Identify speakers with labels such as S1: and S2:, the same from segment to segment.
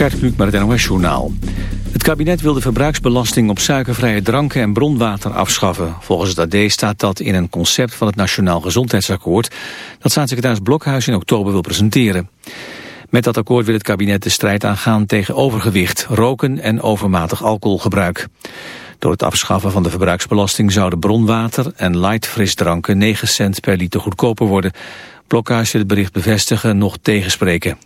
S1: Gert met het NOS Journaal. Het kabinet wil de verbruiksbelasting op suikervrije dranken en bronwater afschaffen. Volgens het AD staat dat in een concept van het Nationaal Gezondheidsakkoord... dat staatssecretaris Blokhuis in oktober wil presenteren. Met dat akkoord wil het kabinet de strijd aangaan tegen overgewicht, roken en overmatig alcoholgebruik. Door het afschaffen van de verbruiksbelasting zouden bronwater en light frisdranken 9 cent per liter goedkoper worden. Blokhuis wil het bericht bevestigen nog tegenspreken.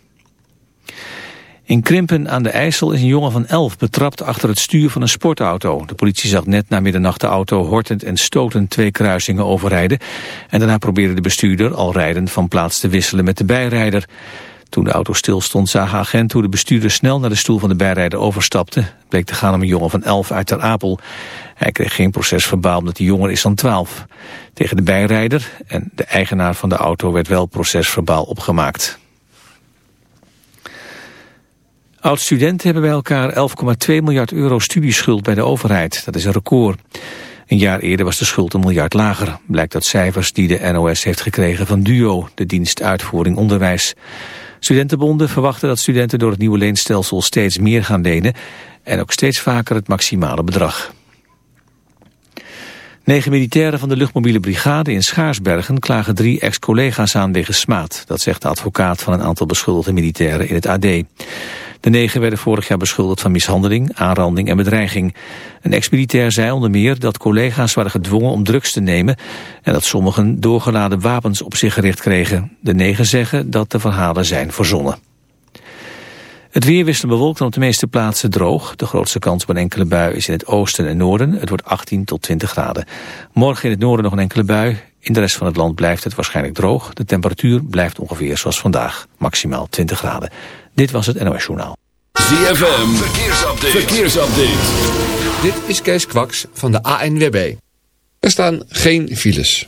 S1: In Krimpen aan de IJssel is een jongen van 11 betrapt achter het stuur van een sportauto. De politie zag net na middernacht de auto hortend en stotend twee kruisingen overrijden. En daarna probeerde de bestuurder al rijden van plaats te wisselen met de bijrijder. Toen de auto stilstond zagen agenten hoe de bestuurder snel naar de stoel van de bijrijder overstapte. Bleek te gaan om een jongen van 11 uit Ter Apel. Hij kreeg geen procesverbaal omdat hij jonger is dan 12. Tegen de bijrijder en de eigenaar van de auto werd wel procesverbaal opgemaakt. Oud-studenten hebben bij elkaar 11,2 miljard euro studieschuld bij de overheid. Dat is een record. Een jaar eerder was de schuld een miljard lager. Blijkt uit cijfers die de NOS heeft gekregen van DUO, de dienst Uitvoering Onderwijs. Studentenbonden verwachten dat studenten door het nieuwe leenstelsel steeds meer gaan lenen en ook steeds vaker het maximale bedrag. Negen militairen van de luchtmobiele brigade in Schaarsbergen klagen drie ex-collega's aan wegens smaad. Dat zegt de advocaat van een aantal beschuldigde militairen in het AD. De negen werden vorig jaar beschuldigd van mishandeling, aanranding en bedreiging. Een ex-militair zei onder meer dat collega's waren gedwongen om drugs te nemen... en dat sommigen doorgeladen wapens op zich gericht kregen. De negen zeggen dat de verhalen zijn verzonnen. Het weer wisselt bewolkt en op de meeste plaatsen droog. De grootste kans op een enkele bui is in het oosten en noorden. Het wordt 18 tot 20 graden. Morgen in het noorden nog een enkele bui. In de rest van het land blijft het waarschijnlijk droog. De temperatuur blijft ongeveer zoals vandaag. Maximaal 20 graden. Dit was het NOS Journaal.
S2: ZFM, verkeersupdate. verkeersupdate.
S3: Dit is Kees Kwaks van de ANWB. Er staan geen files.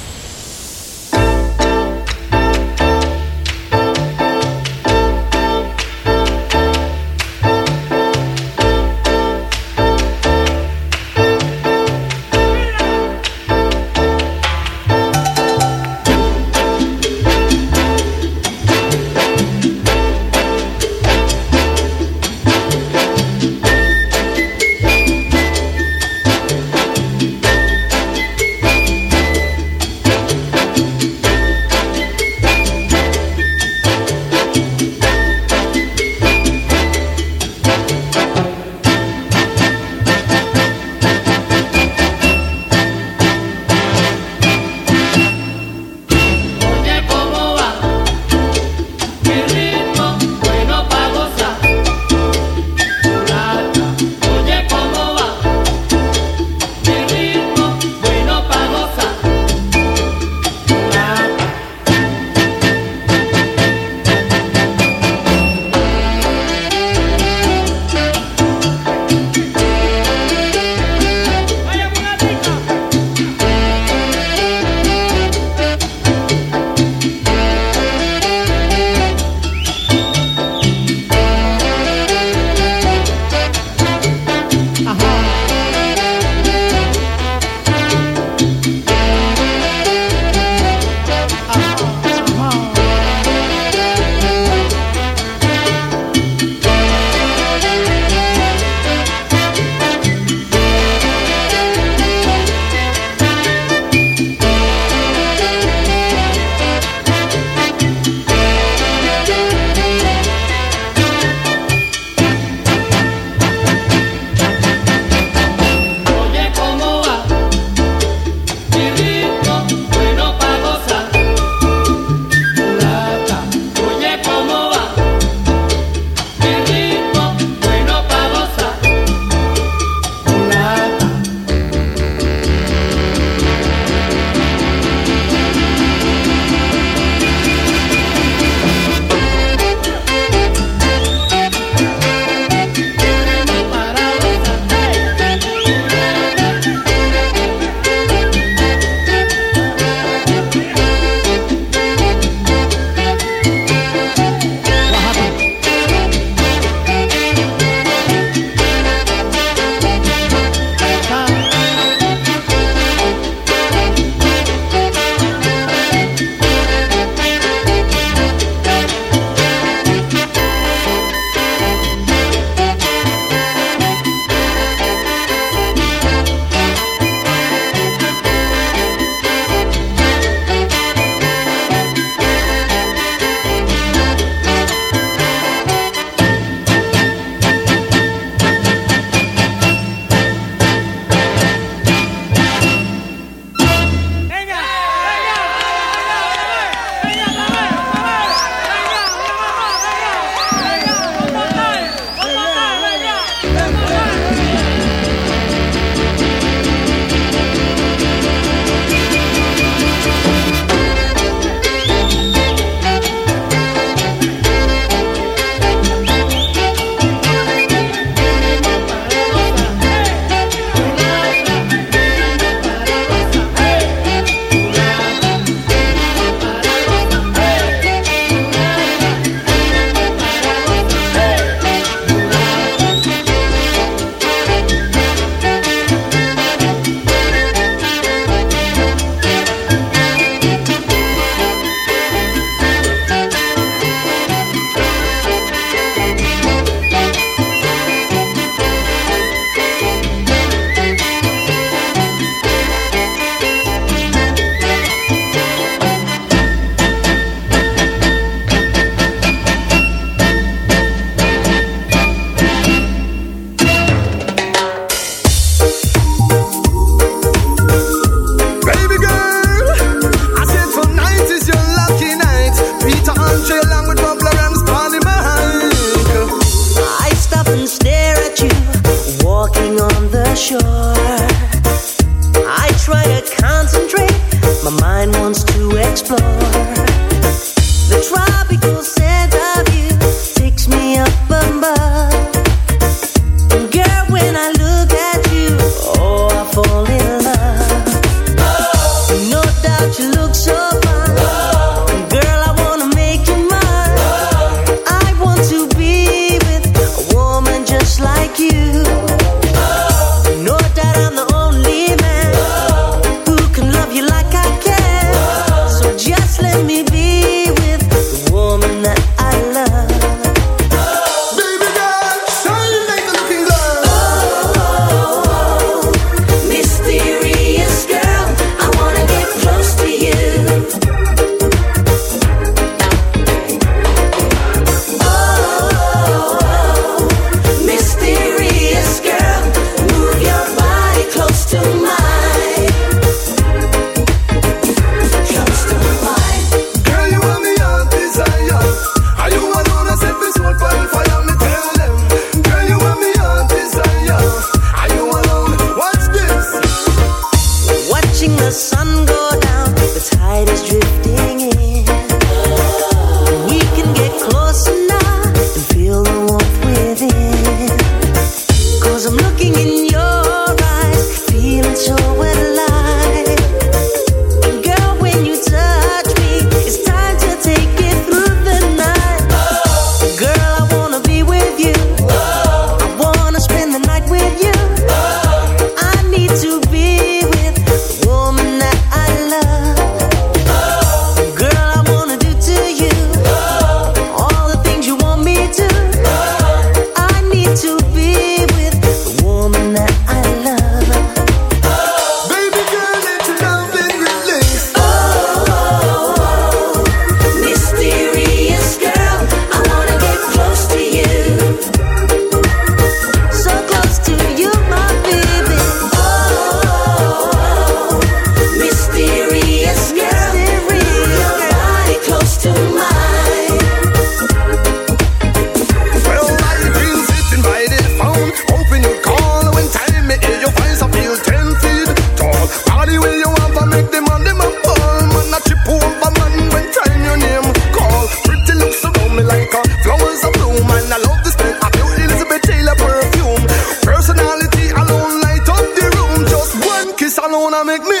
S2: don't wanna make me.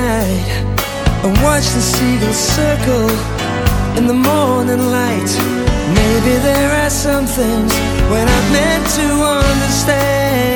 S4: night and watch the seagulls circle in the morning light. Maybe there are some things when I'm meant to understand.